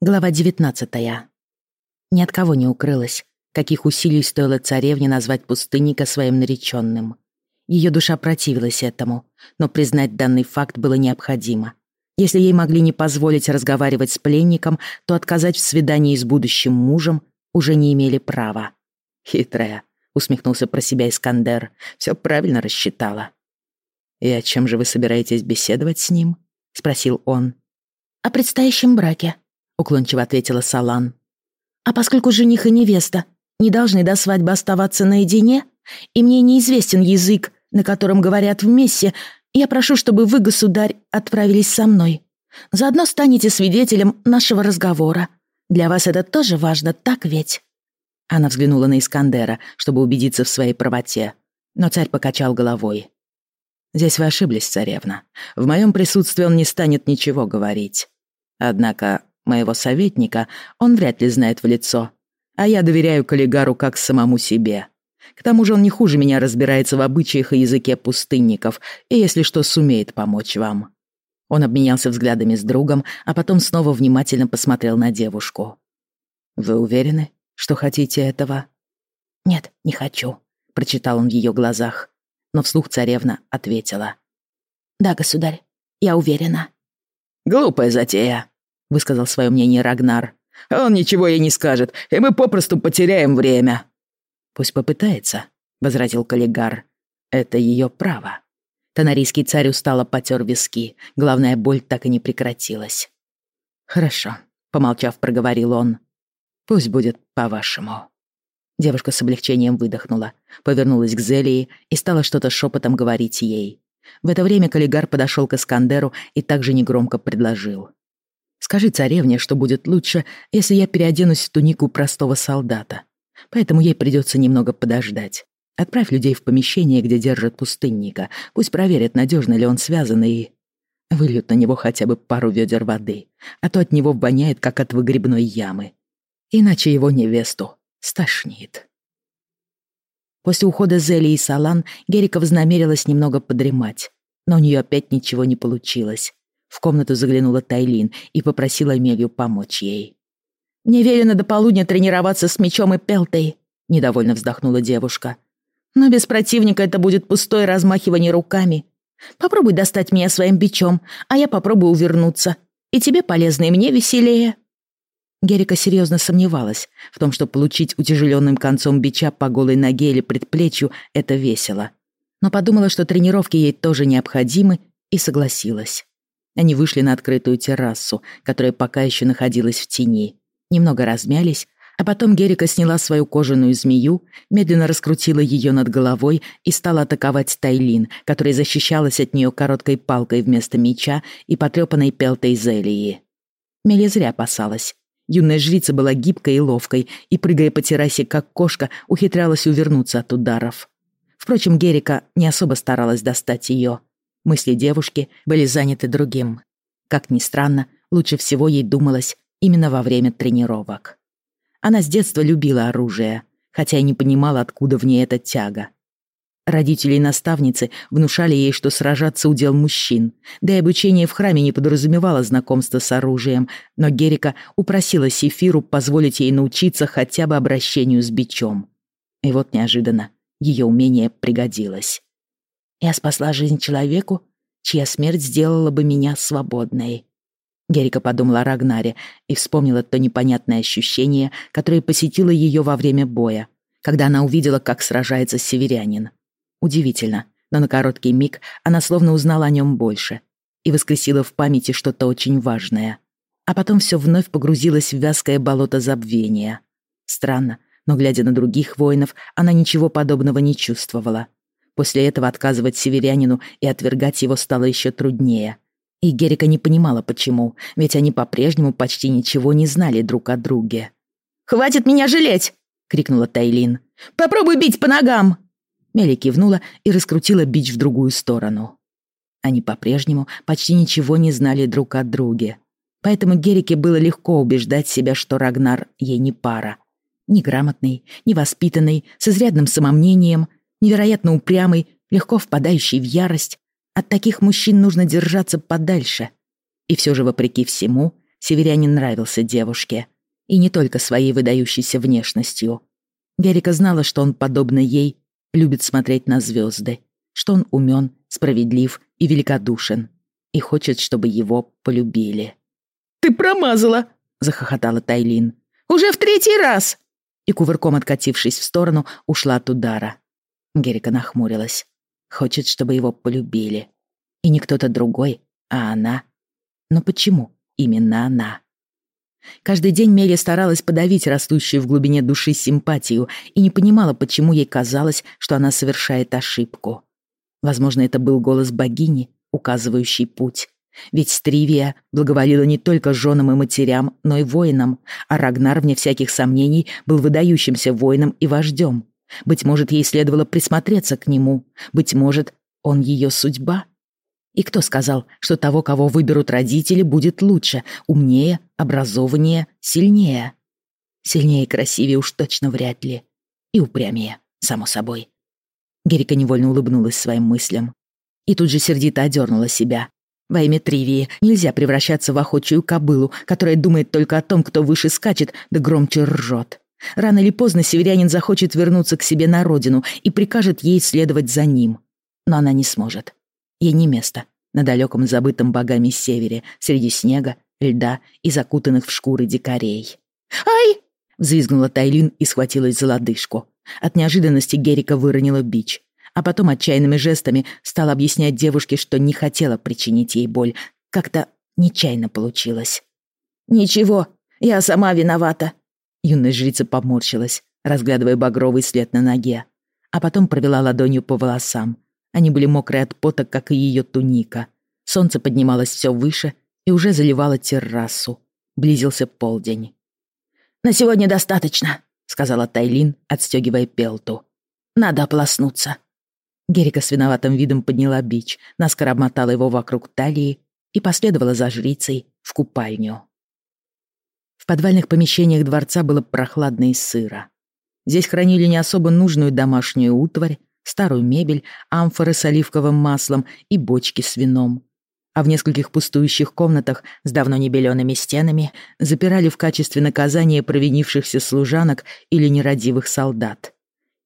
Глава 19. Ни от кого не укрылось, каких усилий стоило царевне назвать пустынника своим нареченным. Ее душа противилась этому, но признать данный факт было необходимо. Если ей могли не позволить разговаривать с пленником, то отказать в свидании с будущим мужем уже не имели права. «Хитрая», — усмехнулся про себя Искандер, — «все правильно рассчитала». «И о чем же вы собираетесь беседовать с ним?» — спросил он. «О предстоящем браке», уклончиво ответила Салан. А поскольку жених и невеста не должны до свадьбы оставаться наедине, и мне неизвестен язык, на котором говорят вместе, я прошу, чтобы вы, государь, отправились со мной. Заодно станете свидетелем нашего разговора. Для вас это тоже важно, так ведь?» Она взглянула на Искандера, чтобы убедиться в своей правоте, но царь покачал головой. «Здесь вы ошиблись, царевна. В моем присутствии он не станет ничего говорить. Однако Моего советника он вряд ли знает в лицо. А я доверяю коллегару как самому себе. К тому же он не хуже меня разбирается в обычаях и языке пустынников, и если что, сумеет помочь вам». Он обменялся взглядами с другом, а потом снова внимательно посмотрел на девушку. «Вы уверены, что хотите этого?» «Нет, не хочу», — прочитал он в ее глазах. Но вслух царевна ответила. «Да, государь, я уверена». «Глупая затея», — высказал свое мнение Рагнар. «Он ничего ей не скажет, и мы попросту потеряем время». «Пусть попытается», — возразил Каллигар. «Это ее право». Тонарийский царь устало потер виски. Главная боль так и не прекратилась. «Хорошо», — помолчав, проговорил он. «Пусть будет по-вашему». Девушка с облегчением выдохнула, повернулась к Зелии и стала что-то шепотом говорить ей. В это время Каллигар подошел к Искандеру и также негромко предложил. Скажи царевне, что будет лучше, если я переоденусь в тунику простого солдата. Поэтому ей придется немного подождать. Отправь людей в помещение, где держат пустынника. Пусть проверят, надежно ли он связан, и... Выльют на него хотя бы пару ведер воды, а то от него воняет, как от выгребной ямы. Иначе его невесту стошнит. После ухода Зели и Салан Герика вознамерилась немного подремать, но у нее опять ничего не получилось. В комнату заглянула Тайлин и попросила Амелию помочь ей. «Мне велено до полудня тренироваться с мечом и пелтой», — недовольно вздохнула девушка. «Но без противника это будет пустое размахивание руками. Попробуй достать меня своим бичом, а я попробую увернуться. И тебе полезно, и мне веселее». Герика серьезно сомневалась в том, что получить утяжеленным концом бича по голой ноге или предплечью — это весело. Но подумала, что тренировки ей тоже необходимы, и согласилась. Они вышли на открытую террасу, которая пока еще находилась в тени. Немного размялись, а потом Герика сняла свою кожаную змею, медленно раскрутила ее над головой и стала атаковать Тайлин, которая защищалась от нее короткой палкой вместо меча и потрепанной пелтой зелии. Мели зря опасалась. Юная жрица была гибкой и ловкой, и, прыгая по террасе, как кошка, ухитрялась увернуться от ударов. Впрочем, Герика не особо старалась достать ее. Мысли девушки были заняты другим. Как ни странно, лучше всего ей думалось именно во время тренировок. Она с детства любила оружие, хотя и не понимала, откуда в ней эта тяга. Родители и наставницы внушали ей, что сражаться удел мужчин, да и обучение в храме не подразумевало знакомство с оружием, но Герика упросила Сефиру позволить ей научиться хотя бы обращению с бичом. И вот неожиданно ее умение пригодилось. Я спасла жизнь человеку, чья смерть сделала бы меня свободной. Герика подумала о Рагнаре и вспомнила то непонятное ощущение, которое посетило ее во время боя, когда она увидела, как сражается северянин. Удивительно, но на короткий миг она словно узнала о нем больше и воскресила в памяти что-то очень важное. А потом все вновь погрузилось в вязкое болото забвения. Странно, но, глядя на других воинов, она ничего подобного не чувствовала. После этого отказывать северянину и отвергать его стало еще труднее. И Герика не понимала, почему, ведь они по-прежнему почти ничего не знали друг о друге. «Хватит меня жалеть!» — крикнула Тайлин. «Попробуй бить по ногам!» Мели кивнула и раскрутила бич в другую сторону. Они по-прежнему почти ничего не знали друг о друге. Поэтому Герике было легко убеждать себя, что Рагнар ей не пара. Неграмотный, невоспитанный, с изрядным самомнением, невероятно упрямый, легко впадающий в ярость. От таких мужчин нужно держаться подальше. И все же, вопреки всему, северянин нравился девушке. И не только своей выдающейся внешностью. Герика знала, что он, подобно ей, любит смотреть на звезды, что он умен, справедлив и великодушен, и хочет, чтобы его полюбили. «Ты промазала!» — захохотала Тайлин. «Уже в третий раз!» И кувырком откатившись в сторону, ушла от удара. Герика нахмурилась. Хочет, чтобы его полюбили. И не кто-то другой, а она. Но почему именно она? Каждый день Мелия старалась подавить растущую в глубине души симпатию и не понимала, почему ей казалось, что она совершает ошибку. Возможно, это был голос богини, указывающий путь. Ведь Стривия благоволила не только женам и матерям, но и воинам, а Рагнар, вне всяких сомнений, был выдающимся воином и вождем. Быть может, ей следовало присмотреться к нему. Быть может, он ее судьба. И кто сказал, что того, кого выберут родители, будет лучше, умнее, образованнее, сильнее? Сильнее и красивее уж точно вряд ли. И упрямее, само собой. Герика невольно улыбнулась своим мыслям. И тут же сердито одернула себя. Во имя Тривии нельзя превращаться в охочую кобылу, которая думает только о том, кто выше скачет, да громче ржет. Рано или поздно северянин захочет вернуться к себе на родину и прикажет ей следовать за ним. Но она не сможет. Ей не место на далеком забытом богами севере, среди снега, льда и закутанных в шкуры дикарей. «Ай!» — взвизгнула Тайлин и схватилась за лодыжку. От неожиданности Герика выронила бич, а потом отчаянными жестами стала объяснять девушке, что не хотела причинить ей боль. Как-то нечаянно получилось. «Ничего, я сама виновата». Юная жрица поморщилась, разглядывая багровый след на ноге, а потом провела ладонью по волосам, они были мокрые от пота, как и ее туника. Солнце поднималось все выше и уже заливало террасу. Близился полдень. «На сегодня достаточно», — сказала Тайлин, отстегивая пелту. «Надо ополоснуться». Герика с виноватым видом подняла бич, наскоро обмотала его вокруг талии и последовала за жрицей в купальню. Подвальных помещениях дворца было прохладно и сыро. Здесь хранили не особо нужную домашнюю утварь, старую мебель, амфоры с оливковым маслом и бочки с вином. А в нескольких пустующих комнатах с давно небеленными стенами запирали в качестве наказания провинившихся служанок или нерадивых солдат.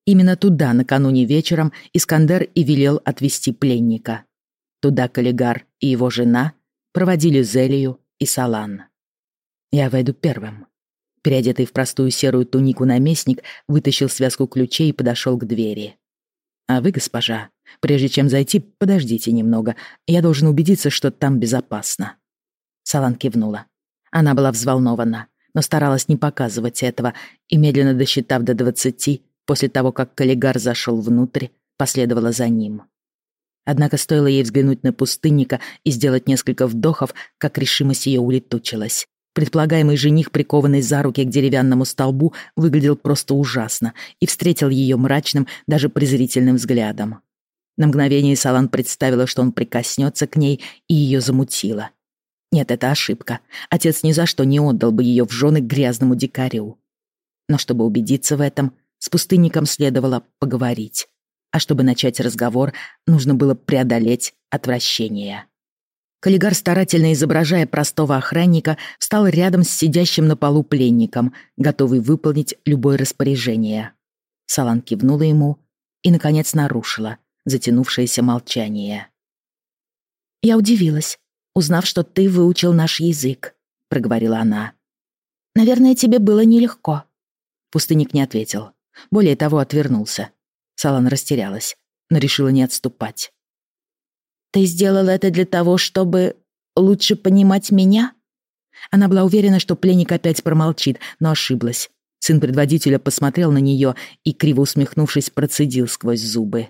Именно туда накануне вечером Искандер и велел отвезти пленника. Туда Каллигар и его жена проводили Зелию и Салан. «Я войду первым», Переодетый в простую серую тунику наместник вытащил связку ключей и подошел к двери. А вы, госпожа, прежде чем зайти, подождите немного. Я должен убедиться, что там безопасно». Салан кивнула. Она была взволнована, но старалась не показывать этого и, медленно досчитав до двадцати, после того, как коллегар зашел внутрь, последовала за ним. Однако стоило ей взглянуть на пустынника и сделать несколько вдохов, как решимость ее улетучилась. Предполагаемый жених, прикованный за руки к деревянному столбу, выглядел просто ужасно и встретил ее мрачным, даже презрительным взглядом. На мгновение Салан представила, что он прикоснется к ней, и ее замутило. Нет, это ошибка. Отец ни за что не отдал бы ее в жены грязному дикарю. Но чтобы убедиться в этом, с пустынником следовало поговорить. А чтобы начать разговор, нужно было преодолеть отвращение. Каллигар, старательно изображая простого охранника, встал рядом с сидящим на полу пленником, готовый выполнить любое распоряжение. Салан кивнула ему и, наконец, нарушила затянувшееся молчание. «Я удивилась, узнав, что ты выучил наш язык», — проговорила она. «Наверное, тебе было нелегко». Пустынник не ответил. Более того, отвернулся. Салан растерялась, но решила не отступать. Ты сделал это для того, чтобы лучше понимать меня?» Она была уверена, что пленник опять промолчит, но ошиблась. Сын предводителя посмотрел на нее и, криво усмехнувшись, процедил сквозь зубы.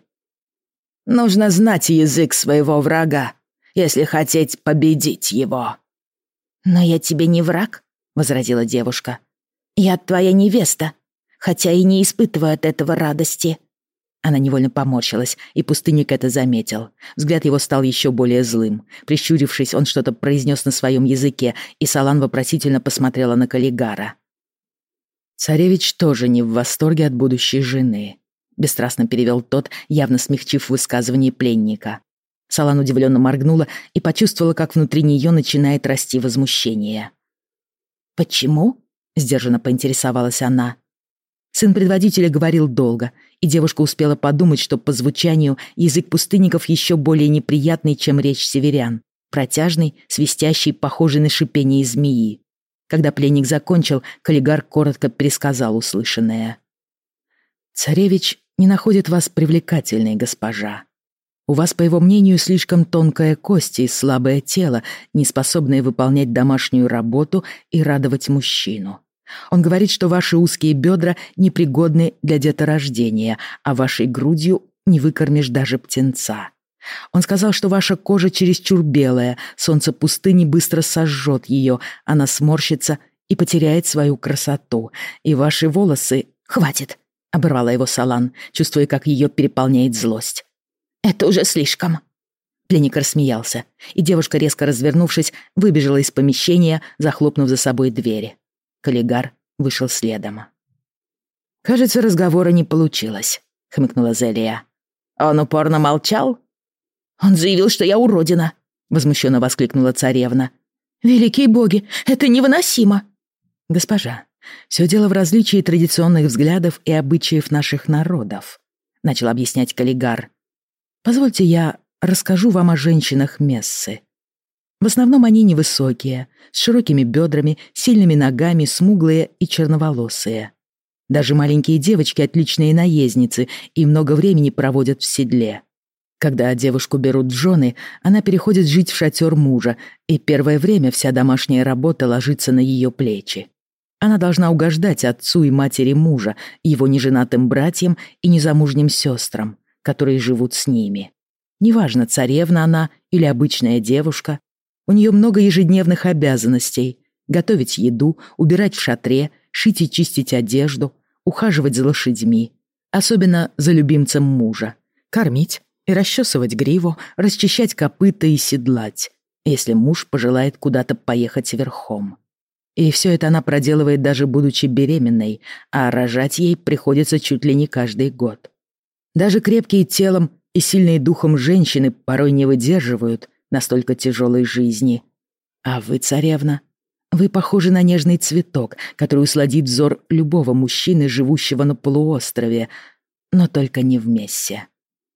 «Нужно знать язык своего врага, если хотеть победить его». «Но я тебе не враг», — возразила девушка. «Я твоя невеста, хотя и не испытываю от этого радости. Она невольно поморщилась, и пустынник это заметил. Взгляд его стал еще более злым. Прищурившись, он что-то произнес на своем языке, и Салан вопросительно посмотрела на Каллигара. «Царевич тоже не в восторге от будущей жены», — бесстрастно перевел тот, явно смягчив высказывание пленника. Салан удивленно моргнула и почувствовала, как внутри нее начинает расти возмущение. «Почему?» — сдержанно поинтересовалась она. Сын предводителя говорил долго, и девушка успела подумать, что по звучанию язык пустынников еще более неприятный, чем речь северян. Протяжный, свистящий, похожий на шипение змеи. Когда пленник закончил, Каллигар коротко пересказал услышанное. «Царевич не находит вас привлекательной, госпожа. У вас, по его мнению, слишком тонкая кость и слабое тело, не способное выполнять домашнюю работу и радовать мужчину. Он говорит, что ваши узкие бедра непригодны для деторождения, а вашей грудью не выкормишь даже птенца. Он сказал, что ваша кожа чересчур белая, солнце пустыни быстро сожжет ее, она сморщится и потеряет свою красоту, и ваши волосы... «Хватит!» — оборвала его Салан, чувствуя, как ее переполняет злость. «Это уже слишком!» Пленник рассмеялся, и девушка, резко развернувшись, выбежала из помещения, захлопнув за собой двери. Каллигар вышел следом. «Кажется, разговора не получилось», — хмыкнула Зелия. «Он упорно молчал?» «Он заявил, что я уродина», — возмущенно воскликнула царевна. «Великие боги, это невыносимо!» «Госпожа, все дело в различии традиционных взглядов и обычаев наших народов», — начал объяснять Каллигар. «Позвольте я расскажу вам о женщинах Мессы. В основном они невысокие, с широкими бедрами, сильными ногами, смуглые и черноволосые. Даже маленькие девочки отличные наездницы и много времени проводят в седле. Когда девушку берут жены, она переходит жить в шатер мужа, и первое время вся домашняя работа ложится на ее плечи. Она должна угождать отцу и матери мужа, его неженатым братьям и незамужним сестрам, которые живут с ними. Неважно, царевна она или обычная девушка, у нее много ежедневных обязанностей. Готовить еду, убирать в шатре, шить и чистить одежду, ухаживать за лошадьми. Особенно за любимцем мужа. Кормить и расчесывать гриву, расчищать копыта и седлать, если муж пожелает куда-то поехать верхом. И все это она проделывает даже будучи беременной, а рожать ей приходится чуть ли не каждый год. Даже крепкие телом и сильные духом женщины порой не выдерживают настолько тяжелой жизни. А вы, царевна, вы похожи на нежный цветок, который усладит взор любого мужчины, живущего на полуострове, но только не вместе.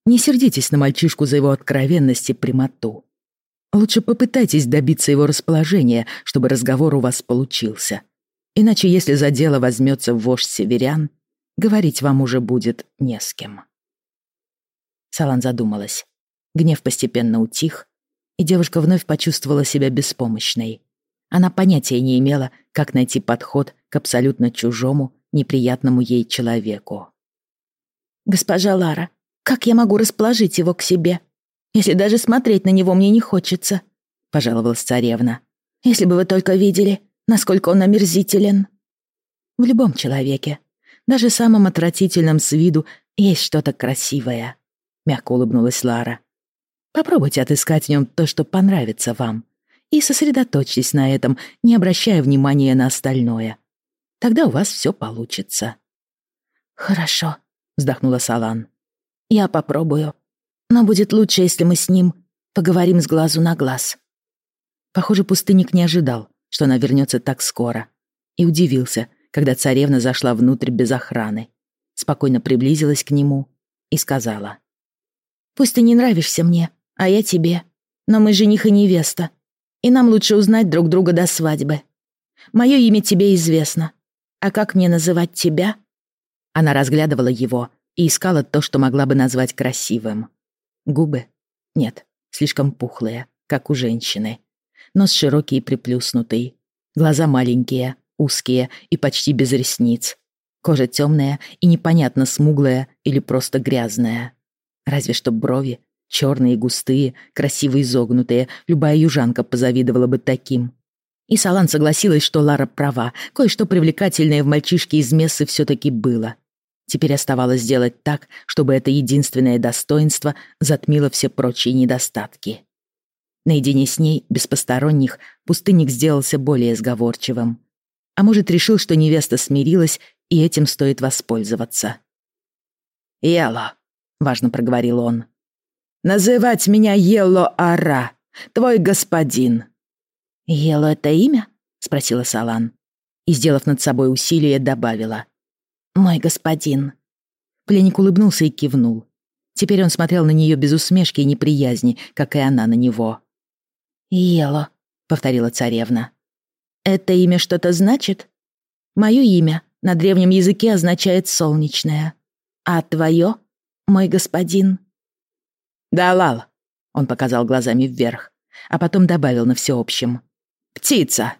Не сердитесь на мальчишку за его откровенность и прямоту. Лучше попытайтесь добиться его расположения, чтобы разговор у вас получился. Иначе, если за дело возьмется вождь северян, говорить вам уже будет не с кем. Салан задумалась. Гнев постепенно утих, и девушка вновь почувствовала себя беспомощной. Она понятия не имела, как найти подход к абсолютно чужому, неприятному ей человеку. «Госпожа Лара, как я могу расположить его к себе, если даже смотреть на него мне не хочется?» — пожаловалась царевна. «Если бы вы только видели, насколько он омерзителен». «В любом человеке, даже самом отвратительном с виду, есть что-то красивое», — мягко улыбнулась Лара. Попробуйте отыскать в нем то, что понравится вам, и сосредоточьтесь на этом, не обращая внимания на остальное. Тогда у вас все получится». «Хорошо», — вздохнула Салан. «Я попробую. Но будет лучше, если мы с ним поговорим с глазу на глаз». Похоже, пустынник не ожидал, что она вернется так скоро, и удивился, когда царевна зашла внутрь без охраны, спокойно приблизилась к нему и сказала. «Пусть ты не нравишься мне, а я тебе. Но мы жених и невеста, и нам лучше узнать друг друга до свадьбы. Мое имя тебе известно. А как мне называть тебя?» Она разглядывала его и искала то, что могла бы назвать красивым. Губы? Нет, слишком пухлые, как у женщины. Нос широкий и приплюснутый. Глаза маленькие, узкие и почти без ресниц. Кожа темная и непонятно смуглая или просто грязная. Разве что брови Черные, густые, красиво изогнутые, любая южанка позавидовала бы таким. И Салан согласилась, что Лара права, кое-что привлекательное в мальчишке из Мессы все-таки было. Теперь оставалось сделать так, чтобы это единственное достоинство затмило все прочие недостатки. Наедине с ней, без посторонних, пустынник сделался более сговорчивым. А может, решил, что невеста смирилась, и этим стоит воспользоваться. «Ело», — важно проговорил он, — Называть меня Ело-Ара, твой господин». «Ело — это имя?» — спросила Салан. и, сделав над собой усилие, добавила. «Мой господин». Пленник улыбнулся и кивнул. Теперь он смотрел на нее без усмешки и неприязни, как и она на него. «Ело», — повторила царевна. «Это имя что-то значит? Мое имя на древнем языке означает «солнечное». А твое, мой господин?» «Далал», — он показал глазами вверх, а потом добавил на всеобщем. «Птица».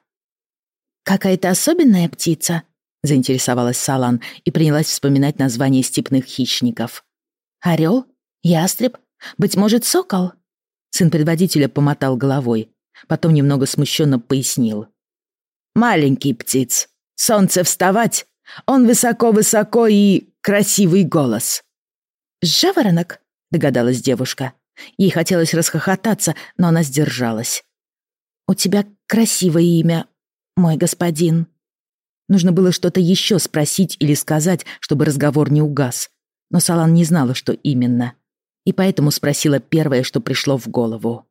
«Какая-то особенная птица?» — заинтересовалась Салан и принялась вспоминать названия степных хищников. «Орел? Ястреб? Быть может, сокол?» Сын предводителя помотал головой, потом немного смущенно пояснил. «Маленький птиц. Солнце вставать. Он высоко-высоко и красивый голос». «Жаворонок?» — догадалась девушка. Ей хотелось расхохотаться, но она сдержалась. «У тебя красивое имя, мой господин». Нужно было что-то еще спросить или сказать, чтобы разговор не угас. Но Салан не знала, что именно. И поэтому спросила первое, что пришло в голову.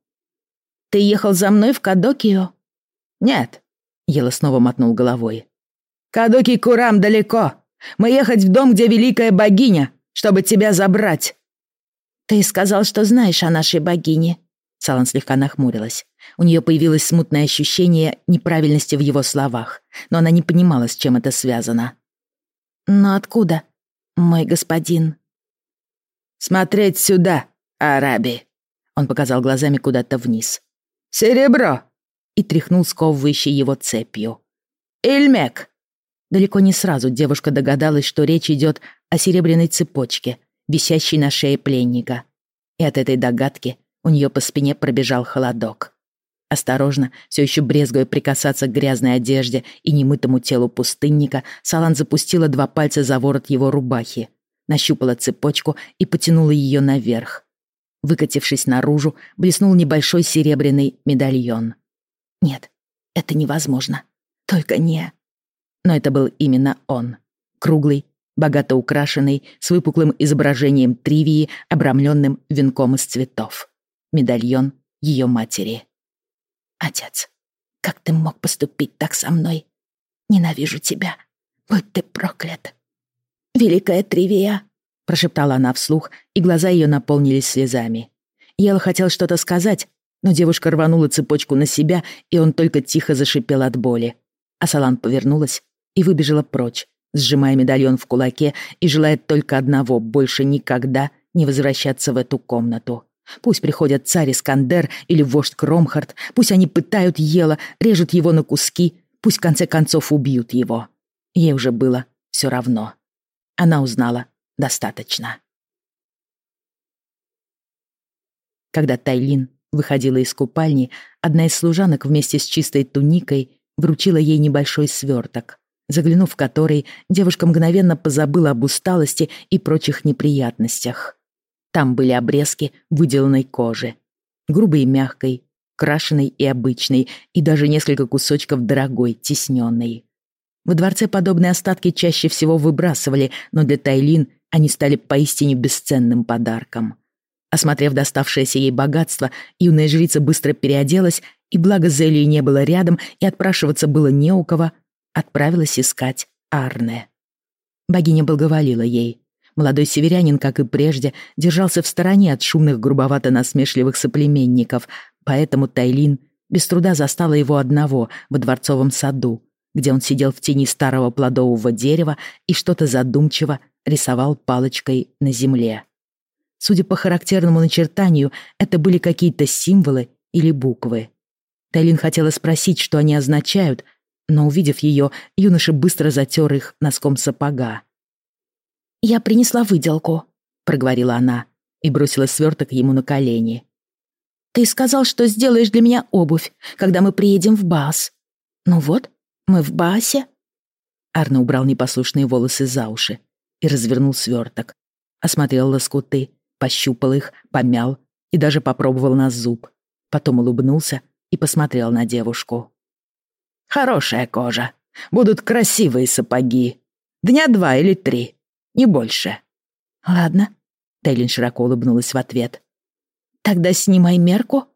«Ты ехал за мной в Кадокио?» «Нет», — Ела снова мотнул головой. «Кадоки Курам далеко. Мы ехать в дом, где великая богиня, чтобы тебя забрать». «Ты сказал, что знаешь о нашей богине». Салан слегка нахмурилась. У нее появилось смутное ощущение неправильности в его словах, но она не понимала, с чем это связано. «Но откуда, мой господин?» «Смотреть сюда, Араби!» Он показал глазами куда-то вниз. «Серебро!» И тряхнул сковывающей его цепью. «Ильмек!» Далеко не сразу девушка догадалась, что речь идет о серебряной цепочке, висящей на шее пленника. И от этой догадки у нее по спине пробежал холодок. Осторожно, все еще брезгуя прикасаться к грязной одежде и немытому телу пустынника, Салан запустила два пальца за ворот его рубахи, нащупала цепочку и потянула ее наверх. Выкатившись наружу, блеснул небольшой серебряный медальон. Нет, это невозможно. Только не... Но это был именно он. Круглый, богато украшенный, с выпуклым изображением тривии, обрамленным венком из цветов. Медальон ее матери. Отец, как ты мог поступить так со мной? Ненавижу тебя. Будь ты проклят. Великая Тривия, прошептала она вслух, и глаза ее наполнились слезами. Ела хотел что-то сказать, но девушка рванула цепочку на себя, и он только тихо зашипел от боли. А Салан повернулась и выбежала прочь, сжимая медальон в кулаке и желая только одного — больше никогда не возвращаться в эту комнату. Пусть приходят царь Искандер или вождь Кромхард, пусть они пытают Ела, режут его на куски, пусть в конце концов убьют его. Ей уже было все равно. Она узнала достаточно. Когда Тайлин выходила из купальни, одна из служанок вместе с чистой туникой вручила ей небольшой сверток, заглянув в который, девушка мгновенно позабыла об усталости и прочих неприятностях. Там были обрезки выделанной кожи. Грубой и мягкой, крашеной и обычной, и даже несколько кусочков дорогой, тесненной. Во дворце подобные остатки чаще всего выбрасывали, но для Тайлин они стали поистине бесценным подарком. Осмотрев доставшееся ей богатство, юная жрица быстро переоделась, и благо Зелии не было рядом и отпрашиваться было не у кого, отправилась искать Арне. Богиня благоволила ей. Молодой северянин, как и прежде, держался в стороне от шумных грубовато-насмешливых соплеменников, поэтому Тайлин без труда застала его одного во дворцовом саду, где он сидел в тени старого плодового дерева и что-то задумчиво рисовал палочкой на земле. Судя по характерному начертанию, это были какие-то символы или буквы. Тайлин хотела спросить, что они означают, но, увидев ее, юноша быстро затер их носком сапога. «Я принесла выделку», — проговорила она и бросила сверток ему на колени. «Ты сказал, что сделаешь для меня обувь, когда мы приедем в Баас. Ну вот, мы в Баасе». Арно убрал непослушные волосы за уши и развернул сверток. Осмотрел лоскуты, пощупал их, помял и даже попробовал на зуб. Потом улыбнулся и посмотрел на девушку. «Хорошая кожа. Будут красивые сапоги. Дня два или три не больше». «Ладно», — Тейлин широко улыбнулась в ответ. «Тогда снимай мерку».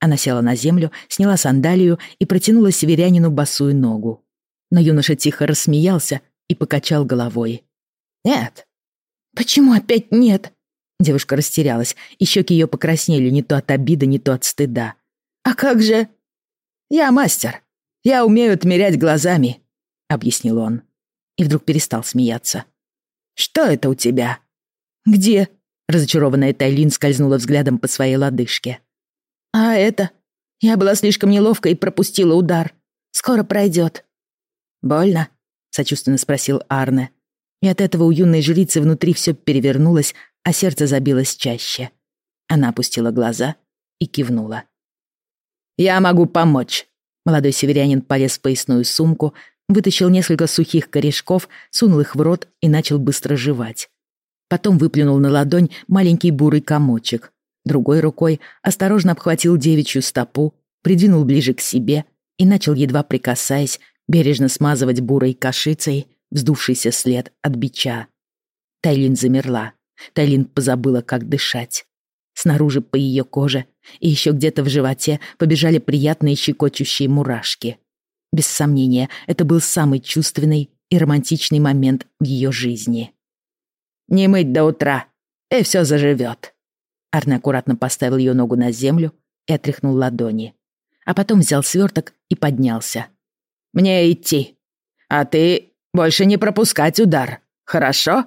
Она села на землю, сняла сандалию и протянула северянину босую ногу. Но юноша тихо рассмеялся и покачал головой. «Нет». «Почему опять нет?» Девушка растерялась, и щеки ее покраснели не то от обиды, не то от стыда. «А как же...» «Я мастер. Я умею отмерять глазами», — объяснил он. И вдруг перестал смеяться. «Что это у тебя?» «Где?» — разочарованная Тайлин скользнула взглядом по своей лодыжке. «А это? Я была слишком неловка и пропустила удар. Скоро пройдет». «Больно?» — сочувственно спросил Арне. И от этого у юной жрицы внутри все перевернулось, а сердце забилось чаще. Она опустила глаза и кивнула. «Я могу помочь». Молодой северянин полез в поясную сумку, вытащил несколько сухих корешков, сунул их в рот и начал быстро жевать. Потом выплюнул на ладонь маленький бурый комочек. Другой рукой осторожно обхватил девичью стопу, придвинул ближе к себе и начал, едва прикасаясь, бережно смазывать бурой кашицей вздувшийся след от бича. Тайлин замерла. Тайлин позабыла, как дышать. Снаружи по ее коже и еще где-то в животе побежали приятные щекочущие мурашки. Без сомнения, это был самый чувственный и романтичный момент в ее жизни. «Не мыть до утра, и все заживет». Арне аккуратно поставил ее ногу на землю и отряхнул ладони. А потом взял сверток и поднялся. «Мне идти. А ты больше не пропускать удар, хорошо?»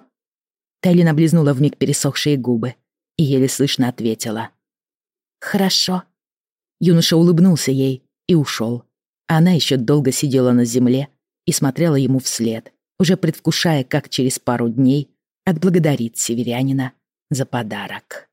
Тайлин облизнула вмиг пересохшие губы и еле слышно ответила. «Хорошо». Юноша улыбнулся ей и ушел. Она еще долго сидела на земле и смотрела ему вслед, уже предвкушая, как через пару дней отблагодарит северянина за подарок.